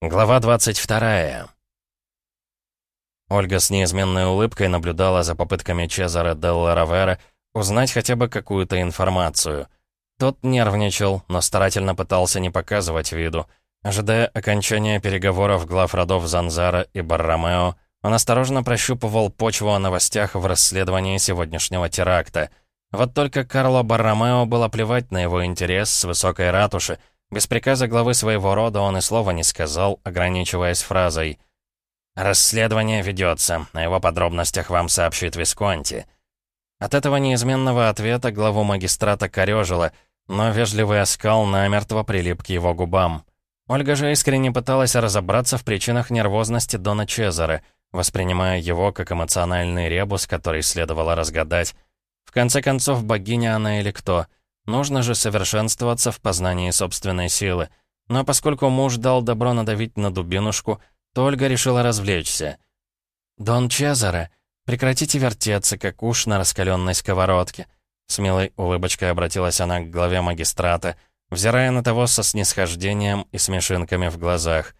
Глава 22 Ольга с неизменной улыбкой наблюдала за попытками Чезаре Делла Равера узнать хотя бы какую-то информацию. Тот нервничал, но старательно пытался не показывать виду. Ожидая окончания переговоров глав родов Занзара и Барромео, он осторожно прощупывал почву о новостях в расследовании сегодняшнего теракта. Вот только Карло Барромео было плевать на его интерес с высокой ратуши, без приказа главы своего рода он и слова не сказал, ограничиваясь фразой «Расследование ведется, о его подробностях вам сообщит Висконти». От этого неизменного ответа главу магистрата корёжило, но вежливый оскал намертво прилип к его губам. Ольга же искренне пыталась разобраться в причинах нервозности Дона Чезаре, воспринимая его как эмоциональный ребус, который следовало разгадать. В конце концов, богиня она или кто — Нужно же совершенствоваться в познании собственной силы. Но поскольку муж дал добро надавить на дубинушку, то Ольга решила развлечься. «Дон Чезаре, прекратите вертеться, как уж на раскаленной сковородке». С милой улыбочкой обратилась она к главе магистрата, взирая на того со снисхождением и смешинками в глазах.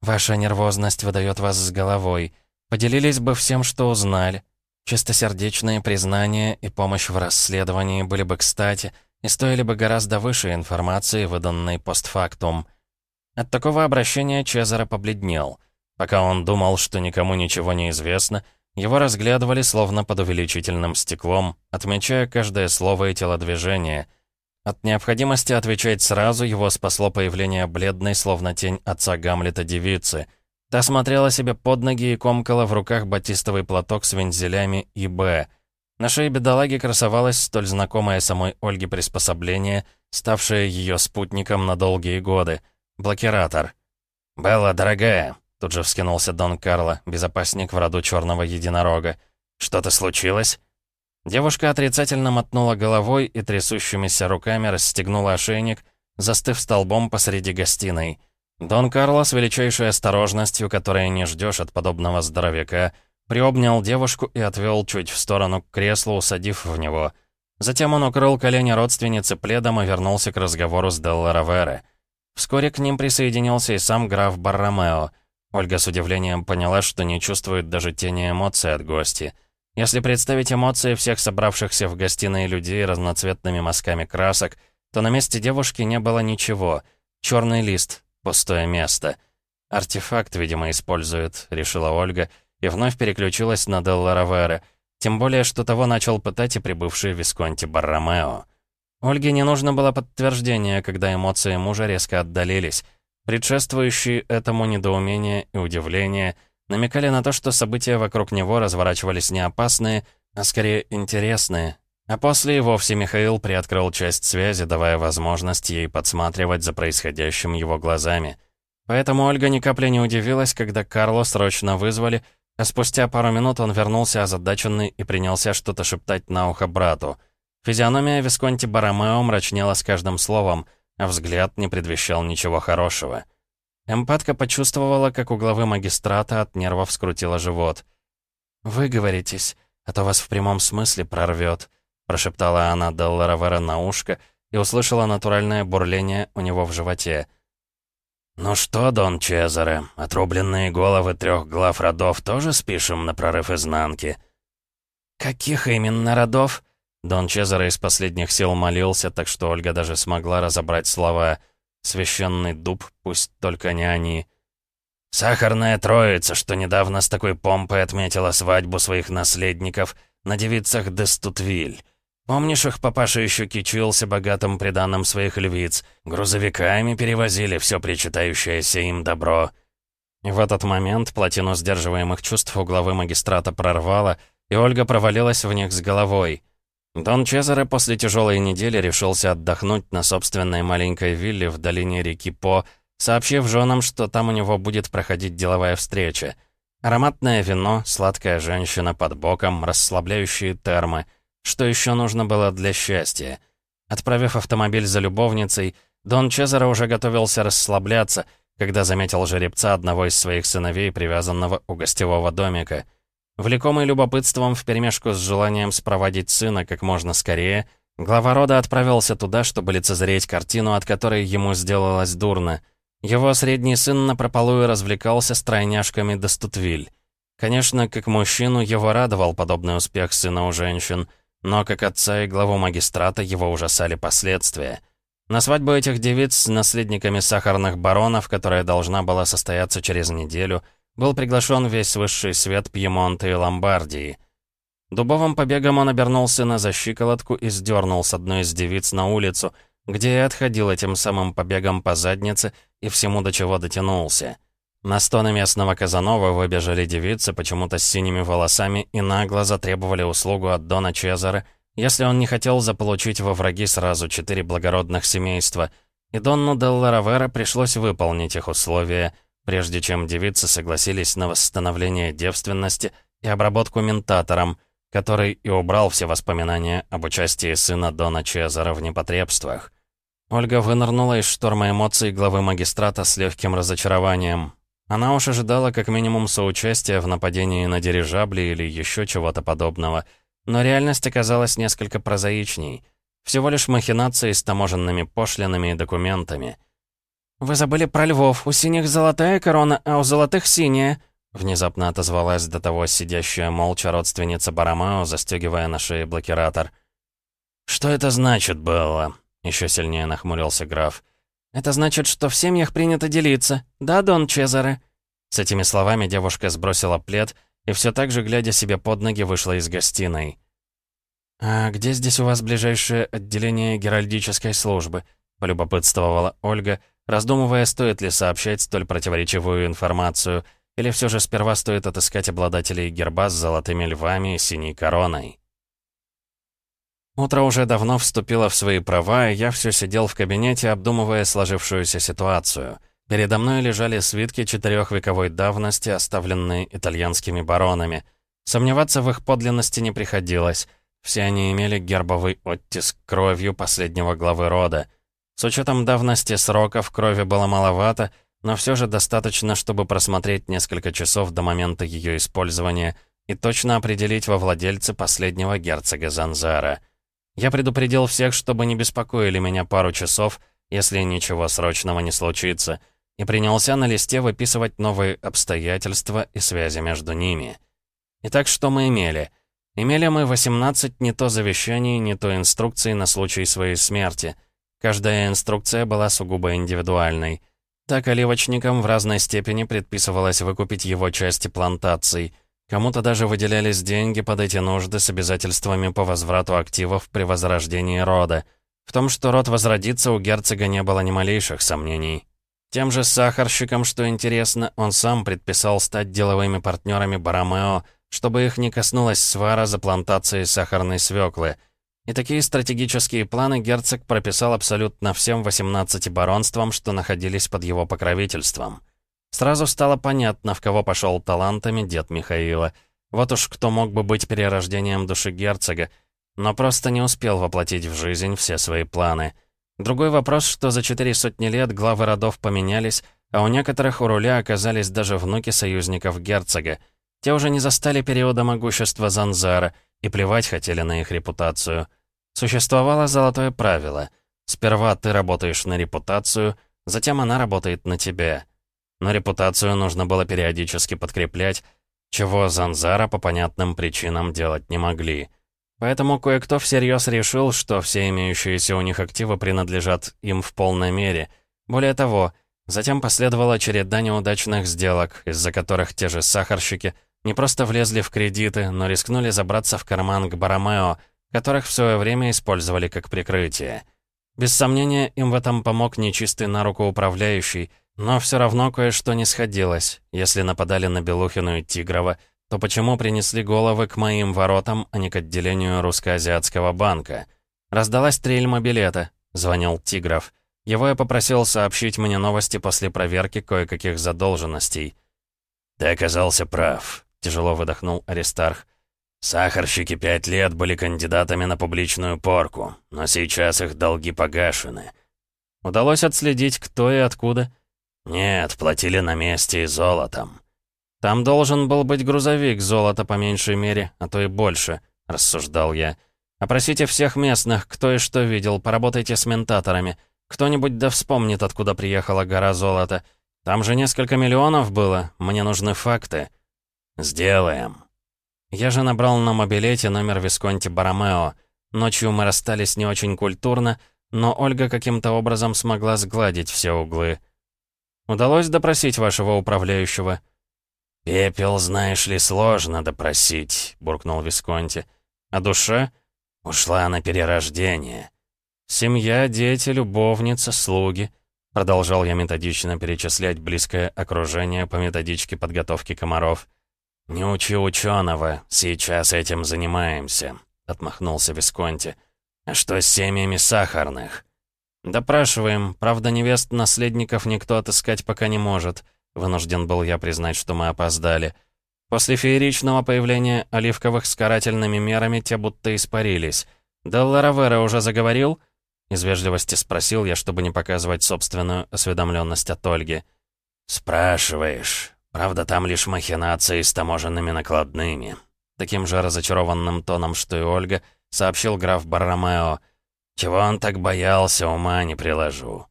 «Ваша нервозность выдает вас с головой. Поделились бы всем, что узнали. Чистосердечные признания и помощь в расследовании были бы кстати» и стоили бы гораздо выше информации, выданной постфактум. От такого обращения Чезаро побледнел. Пока он думал, что никому ничего не известно, его разглядывали словно под увеличительным стеклом, отмечая каждое слово и телодвижение. От необходимости отвечать сразу его спасло появление бледной, словно тень отца Гамлета девицы. Та смотрела себе под ноги и комкала в руках батистовый платок с вензелями ИБ — на шее бедолаги красовалось столь знакомое самой Ольге приспособление, ставшее ее спутником на долгие годы — блокиратор. «Белла, дорогая!» — тут же вскинулся Дон Карло, безопасник в роду черного единорога. «Что-то случилось?» Девушка отрицательно мотнула головой и трясущимися руками расстегнула ошейник, застыв столбом посреди гостиной. Дон Карло с величайшей осторожностью, которой не ждешь от подобного здоровяка, — Приобнял девушку и отвел чуть в сторону к креслу, усадив в него. Затем он укрыл колени родственницы пледом и вернулся к разговору с Делла. Вскоре к ним присоединился и сам граф Барромео. Ольга с удивлением поняла, что не чувствует даже тени эмоций от гости. Если представить эмоции всех собравшихся в гостиной людей разноцветными мазками красок, то на месте девушки не было ничего. Черный лист, пустое место. «Артефакт, видимо, использует», — решила Ольга, — и вновь переключилась на Делла Равера, тем более, что того начал пытать и прибывший Висконти Барромео. Ольге не нужно было подтверждение, когда эмоции мужа резко отдалились. Предшествующие этому недоумение и удивление намекали на то, что события вокруг него разворачивались не опасные, а скорее интересные. А после и вовсе Михаил приоткрыл часть связи, давая возможность ей подсматривать за происходящим его глазами. Поэтому Ольга ни капли не удивилась, когда Карло срочно вызвали — а спустя пару минут он вернулся озадаченный и принялся что-то шептать на ухо брату. Физиономия Висконти Баромео мрачнела с каждым словом, а взгляд не предвещал ничего хорошего. Эмпатка почувствовала, как у главы магистрата от нервов скрутила живот. «Вы говоритесь, а то вас в прямом смысле прорвет», прошептала она Делларовера на ушко и услышала натуральное бурление у него в животе — «Ну что, Дон Чезаре, отрубленные головы трех глав родов тоже спишем на прорыв изнанки?» «Каких именно родов?» Дон Чезаре из последних сил молился, так что Ольга даже смогла разобрать слова «священный дуб, пусть только не они». «Сахарная троица, что недавно с такой помпой отметила свадьбу своих наследников на девицах Дестутвиль. Помнишь, их папаша еще кичился богатым приданным своих львиц? Грузовиками перевозили все причитающееся им добро». И в этот момент плотину сдерживаемых чувств у главы магистрата прорвало, и Ольга провалилась в них с головой. Дон Чезаре после тяжелой недели решился отдохнуть на собственной маленькой вилле в долине реки По, сообщив женам, что там у него будет проходить деловая встреча. Ароматное вино, сладкая женщина под боком, расслабляющие термы — что еще нужно было для счастья? Отправив автомобиль за любовницей, Дон Чезаро уже готовился расслабляться, когда заметил жеребца одного из своих сыновей, привязанного у гостевого домика. Влекомый любопытством вперемешку с желанием спроводить сына как можно скорее, глава рода отправился туда, чтобы лицезреть картину, от которой ему сделалось дурно. Его средний сын напропалую развлекался с тройняшками Достутвиль. Конечно, как мужчину его радовал подобный успех сына у женщин, но как отца и главу магистрата его ужасали последствия. На свадьбу этих девиц с наследниками сахарных баронов, которая должна была состояться через неделю, был приглашен весь высший свет Пьемонта и Ломбардии. Дубовым побегом он обернулся на защиколотку и сдернул с одной из девиц на улицу, где и отходил этим самым побегом по заднице и всему до чего дотянулся. На стоны местного Казанова выбежали девицы, почему-то с синими волосами, и нагло затребовали услугу от Дона Чезаре, если он не хотел заполучить во враги сразу четыре благородных семейства, и Донну Делла Равера пришлось выполнить их условия, прежде чем девицы согласились на восстановление девственности и обработку ментатором, который и убрал все воспоминания об участии сына Дона Чезаре в непотребствах. Ольга вынырнула из шторма эмоций главы магистрата с легким разочарованием. Она уж ожидала как минимум соучастия в нападении на дирижабли или еще чего-то подобного, но реальность оказалась несколько прозаичней. Всего лишь махинации с таможенными пошлинами и документами. «Вы забыли про львов. У синих золотая корона, а у золотых синяя», внезапно отозвалась до того сидящая молча родственница Барамао, застегивая на шее блокиратор. «Что это значит, Белла?» еще сильнее нахмурился граф. «Это значит, что в семьях принято делиться. Да, Дон Чезаре?» С этими словами девушка сбросила плед и все так же, глядя себе под ноги, вышла из гостиной. «А где здесь у вас ближайшее отделение геральдической службы?» — полюбопытствовала Ольга, раздумывая, стоит ли сообщать столь противоречивую информацию, или все же сперва стоит отыскать обладателей герба с золотыми львами и синей короной. Утро уже давно вступило в свои права, и я все сидел в кабинете, обдумывая сложившуюся ситуацию. Передо мной лежали свитки четырехвековой давности, оставленные итальянскими баронами. Сомневаться в их подлинности не приходилось. Все они имели гербовый оттиск кровью последнего главы рода. С учетом давности сроков крови было маловато, но все же достаточно, чтобы просмотреть несколько часов до момента ее использования и точно определить во владельце последнего герцога Занзара. Я предупредил всех, чтобы не беспокоили меня пару часов, если ничего срочного не случится, и принялся на листе выписывать новые обстоятельства и связи между ними. Итак, что мы имели? Имели мы 18 не то завещаний, не то инструкций на случай своей смерти. Каждая инструкция была сугубо индивидуальной. Так оливочникам в разной степени предписывалось выкупить его части плантаций — Кому-то даже выделялись деньги под эти нужды с обязательствами по возврату активов при возрождении рода. В том, что род возродится, у герцога не было ни малейших сомнений. Тем же сахарщикам, что интересно, он сам предписал стать деловыми партнерами Барамео, чтобы их не коснулась свара за плантацией сахарной свеклы. И такие стратегические планы герцог прописал абсолютно всем 18 баронствам, что находились под его покровительством. Сразу стало понятно, в кого пошел талантами дед Михаила. Вот уж кто мог бы быть перерождением души герцога, но просто не успел воплотить в жизнь все свои планы. Другой вопрос, что за четыре сотни лет главы родов поменялись, а у некоторых у руля оказались даже внуки союзников герцога. Те уже не застали периода могущества Занзара и плевать хотели на их репутацию. Существовало золотое правило. Сперва ты работаешь на репутацию, затем она работает на тебя но репутацию нужно было периодически подкреплять, чего Занзара по понятным причинам делать не могли. Поэтому кое-кто всерьез решил, что все имеющиеся у них активы принадлежат им в полной мере. Более того, затем последовала череда неудачных сделок, из-за которых те же сахарщики не просто влезли в кредиты, но рискнули забраться в карман к Барамео, которых в свое время использовали как прикрытие. Без сомнения, им в этом помог нечистый на руку управляющий, но все равно кое-что не сходилось. Если нападали на Белухину и Тигрова, то почему принесли головы к моим воротам, а не к отделению Русско-Азиатского банка? Раздалась трель мобилета. Звонил Тигров. Его я попросил сообщить мне новости после проверки кое-каких задолженностей. «Ты оказался прав», — тяжело выдохнул Аристарх. «Сахарщики пять лет были кандидатами на публичную порку, но сейчас их долги погашены». Удалось отследить, кто и откуда. «Нет, платили на месте и золотом». «Там должен был быть грузовик золота по меньшей мере, а то и больше», — рассуждал я. «Опросите всех местных, кто и что видел, поработайте с ментаторами. Кто-нибудь да вспомнит, откуда приехала гора золота. Там же несколько миллионов было, мне нужны факты». «Сделаем». Я же набрал на мобилете номер Висконти Баромео. Ночью мы расстались не очень культурно, но Ольга каким-то образом смогла сгладить все углы. «Удалось допросить вашего управляющего?» «Пепел, знаешь ли, сложно допросить», — буркнул Висконти. «А душа?» «Ушла на перерождение». «Семья, дети, любовница, слуги», — продолжал я методично перечислять близкое окружение по методичке подготовки комаров. «Не учи ученого, сейчас этим занимаемся», — отмахнулся Висконти. «А что с семьями сахарных?» «Допрашиваем. Правда, невест наследников никто отыскать пока не может». Вынужден был я признать, что мы опоздали. После фееричного появления оливковых с карательными мерами те будто испарились. «Делла Равера уже заговорил?» Из вежливости спросил я, чтобы не показывать собственную осведомленность от Ольги. «Спрашиваешь. Правда, там лишь махинации с таможенными накладными». Таким же разочарованным тоном, что и Ольга, сообщил граф Барромео. «Чего он так боялся, ума не приложу».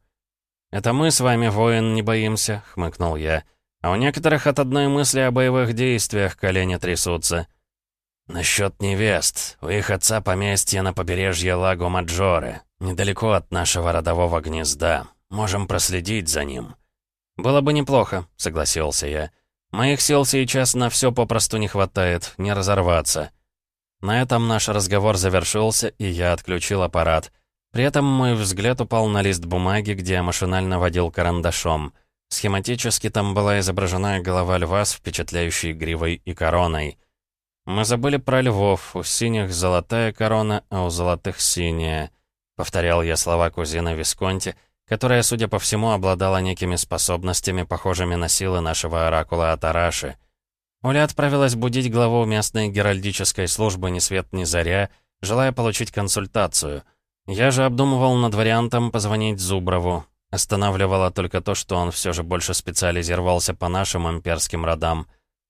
«Это мы с вами, воин, не боимся», — хмыкнул я. «А у некоторых от одной мысли о боевых действиях колени трясутся». «Насчет невест. У их отца поместье на побережье Лаго Маджоре, недалеко от нашего родового гнезда. Можем проследить за ним». «Было бы неплохо», — согласился я. «Моих сил сейчас на все попросту не хватает, не разорваться». На этом наш разговор завершился, и я отключил аппарат. При этом мой взгляд упал на лист бумаги, где я машинально водил карандашом. Схематически там была изображена голова льва с впечатляющей гривой и короной. Мы забыли про львов, у синих золотая корона, а у золотых синяя. Повторял я слова кузина Висконти, которая, судя по всему, обладала некими способностями, похожими на силы нашего оракула Атараши. Оля отправилась будить главу местной геральдической службы ни свет ни заря, желая получить консультацию — я же обдумывал над вариантом позвонить Зуброву. Останавливало только то, что он все же больше специализировался по нашим имперским родам.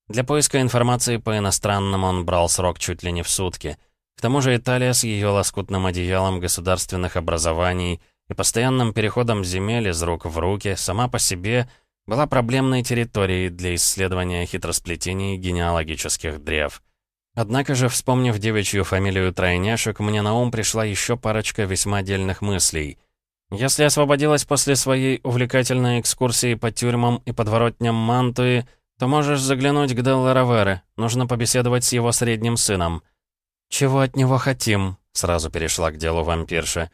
Для поиска информации по иностранным он брал срок чуть ли не в сутки. К тому же Италия с ее лоскутным одеялом государственных образований и постоянным переходом земель из рук в руки сама по себе была проблемной территорией для исследования хитросплетений генеалогических древ. Однако же, вспомнив девичью фамилию тройняшек, мне на ум пришла еще парочка весьма отдельных мыслей. Если освободилась после своей увлекательной экскурсии по тюрьмам и подворотням Мантуи, то можешь заглянуть к Делла. Нужно побеседовать с его средним сыном. «Чего от него хотим?» — сразу перешла к делу вампирша.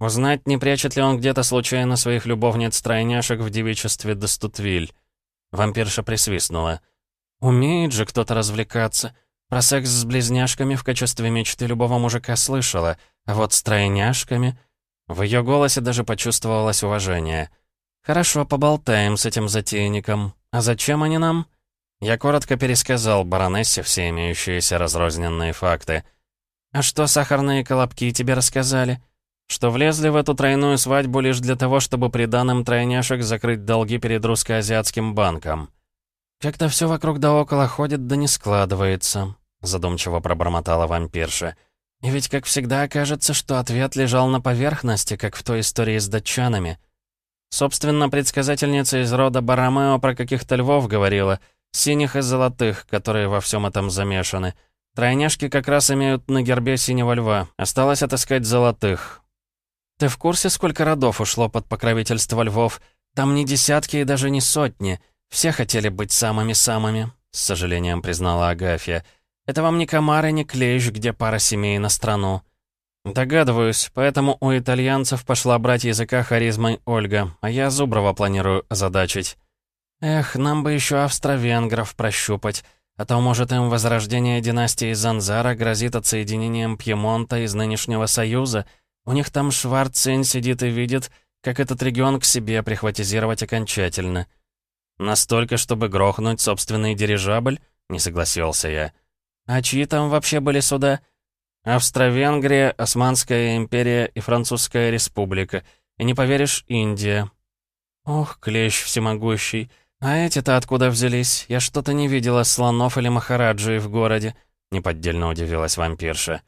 «Узнать, не прячет ли он где-то случайно своих любовниц-тройняшек в девичестве Достутвиль?» Вампирша присвистнула. «Умеет же кто-то развлекаться. Про секс с близняшками в качестве мечты любого мужика слышала, а вот с тройняшками... В ее голосе даже почувствовалось уважение. «Хорошо, поболтаем с этим затейником. А зачем они нам?» Я коротко пересказал баронессе все имеющиеся разрозненные факты. «А что сахарные колобки тебе рассказали?» «Что влезли в эту тройную свадьбу лишь для того, чтобы при данном тройняшек закрыть долги перед русско-азиатским банком». «Как-то все вокруг да около ходит, да не складывается», — задумчиво пробормотала вампирша. «И ведь, как всегда, окажется, что ответ лежал на поверхности, как в той истории с датчанами». Собственно, предсказательница из рода Барамео про каких-то львов говорила, синих и золотых, которые во всем этом замешаны. Тройняшки как раз имеют на гербе синего льва, осталось отыскать золотых. «Ты в курсе, сколько родов ушло под покровительство львов? Там не десятки и даже не сотни». «Все хотели быть самыми-самыми», — с сожалением признала Агафья. «Это вам не комары, не клещ, где пара семей на страну». «Догадываюсь, поэтому у итальянцев пошла брать языка харизмой Ольга, а я Зуброва планирую озадачить». «Эх, нам бы еще австро-венгров прощупать, а то, может, им возрождение династии Занзара грозит отсоединением Пьемонта из нынешнего Союза. У них там Шварцин сидит и видит, как этот регион к себе прихватизировать окончательно». «Настолько, чтобы грохнуть собственный дирижабль?» — не согласился я. «А чьи там вообще были суда?» «Австро-Венгрия, Османская империя и Французская республика. И не поверишь, Индия». «Ох, клещ всемогущий. А эти-то откуда взялись? Я что-то не видела слонов или махараджи в городе», — неподдельно удивилась вампирша.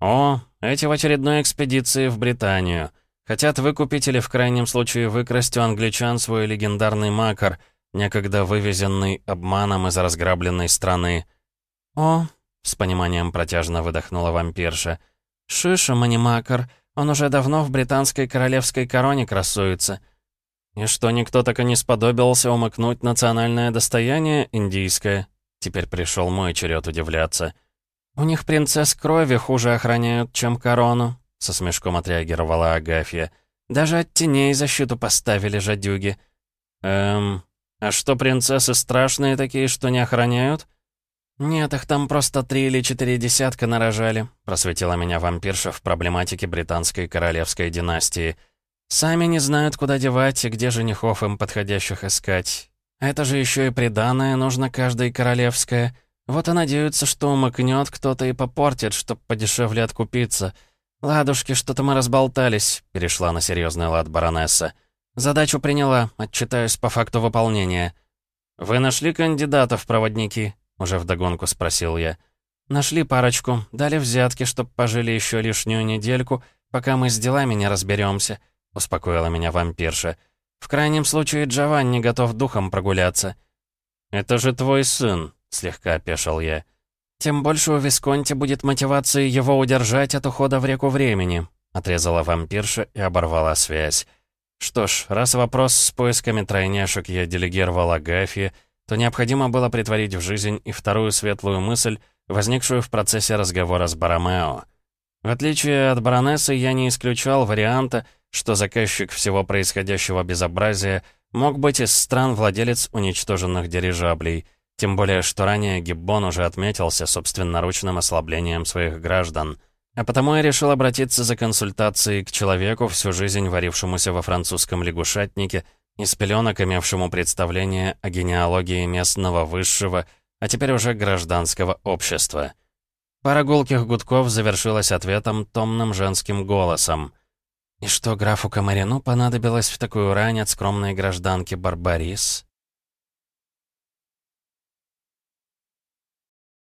«О, эти в очередной экспедиции в Британию. Хотят выкупить или в крайнем случае выкрасть у англичан свой легендарный макар, некогда вывезенный обманом из разграбленной страны. «О!» — с пониманием протяжно выдохнула вампирша. «Шиша, манимакар, он уже давно в британской королевской короне красуется». «И что, никто так и не сподобился умыкнуть национальное достояние индийское?» Теперь пришел мой черед удивляться. «У них принцесс крови хуже охраняют, чем корону», — со смешком отреагировала Агафья. «Даже от теней защиту поставили жадюги». «Эм, а что, принцессы страшные такие, что не охраняют?» «Нет, их там просто три или четыре десятка нарожали», — просветила меня вампирша в проблематике британской королевской династии. Сами не знают, куда девать и где женихов им подходящих искать. Это же еще и приданное нужно каждой королевское. Вот и надеются, что умыкнет кто-то и попортит, чтоб подешевле откупиться. «Ладушки, что-то мы разболтались», — перешла на серьезный лад баронесса. «Задачу приняла, отчитаюсь по факту выполнения». «Вы нашли кандидатов, проводники?» — уже вдогонку спросил я. «Нашли парочку, дали взятки, чтоб пожили еще лишнюю недельку, пока мы с делами не разберемся успокоила меня вампирша. «В крайнем случае Джованни готов духом прогуляться». «Это же твой сын», — слегка опешил я. «Тем больше у Висконти будет мотивации его удержать от ухода в реку времени», — отрезала вампирша и оборвала связь. Что ж, раз вопрос с поисками тройняшек я делегировал Агафье, то необходимо было притворить в жизнь и вторую светлую мысль, возникшую в процессе разговора с Баромео. В отличие от баронессы, я не исключал варианта, что заказчик всего происходящего безобразия мог быть из стран владелец уничтоженных дирижаблей, тем более что ранее Гиббон уже отметился собственноручным ослаблением своих граждан. А потому я решил обратиться за консультацией к человеку, всю жизнь варившемуся во французском лягушатнике, из пеленок имевшему представление о генеалогии местного высшего, а теперь уже гражданского общества. Пара гулких гудков завершилась ответом томным женским голосом. «И что графу Комарину понадобилось в такую рань от скромной гражданки Барбарис?»